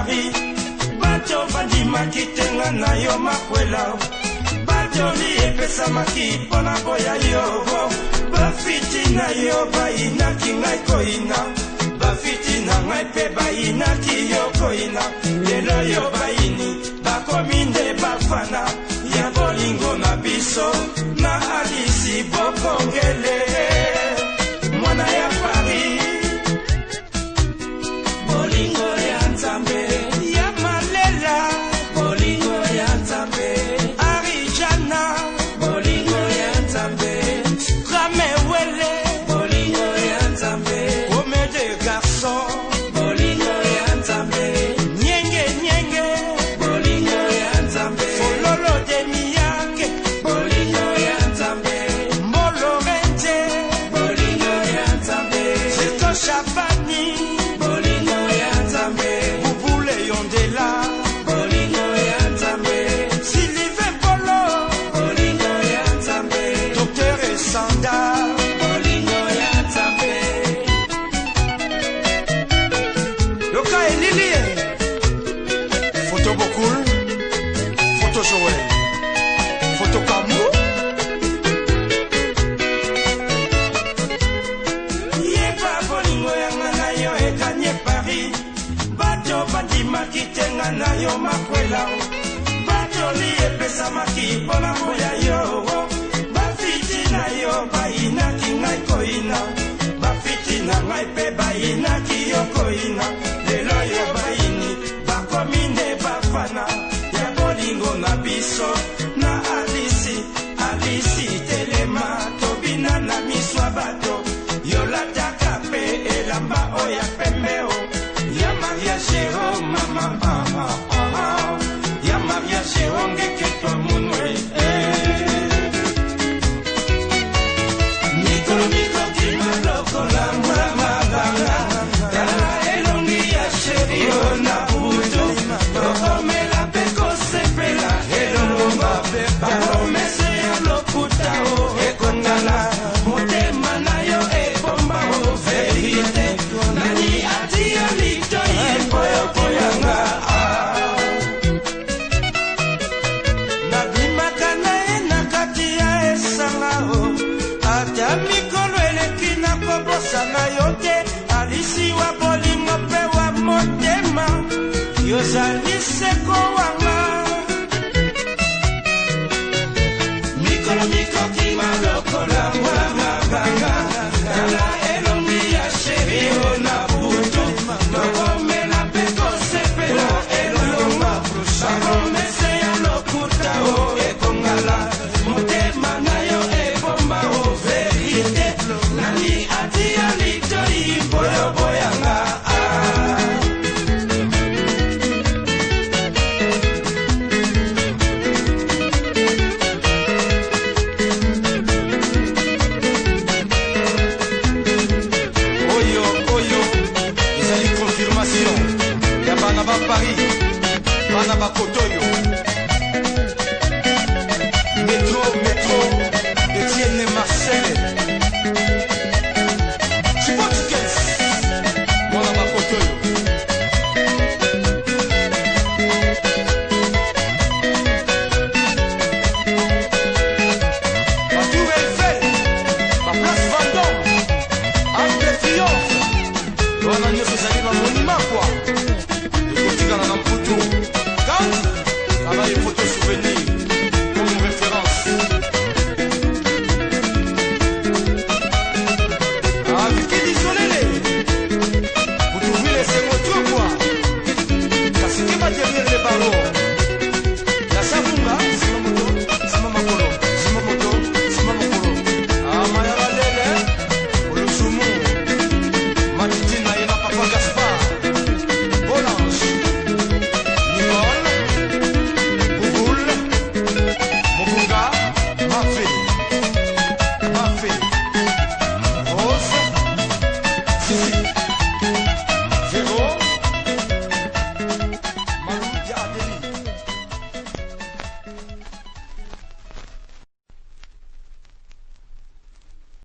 bakari bato bandimaki tenga na yo makwela batoli epesamaki mpo na boya yobo bafiti na yo bayinaki ngai koyina bafiti na ngai mpe bayinaki yo koyina lelo yo bayini bakomi nde bafana biso joel fotokamu yepa bolingo yanga na yo ekanye paris bato bandimaki tenga na yo makwela batoli epesamaki mpona so ya mikolo eleki na kobosana yo te alisi wa bolingo mpe wa motema yozali paris bana bakoto oyo metro metro etienne marcel chipotikes mwana bakoto oyo Voilà, nous allons à mon imam, quoi.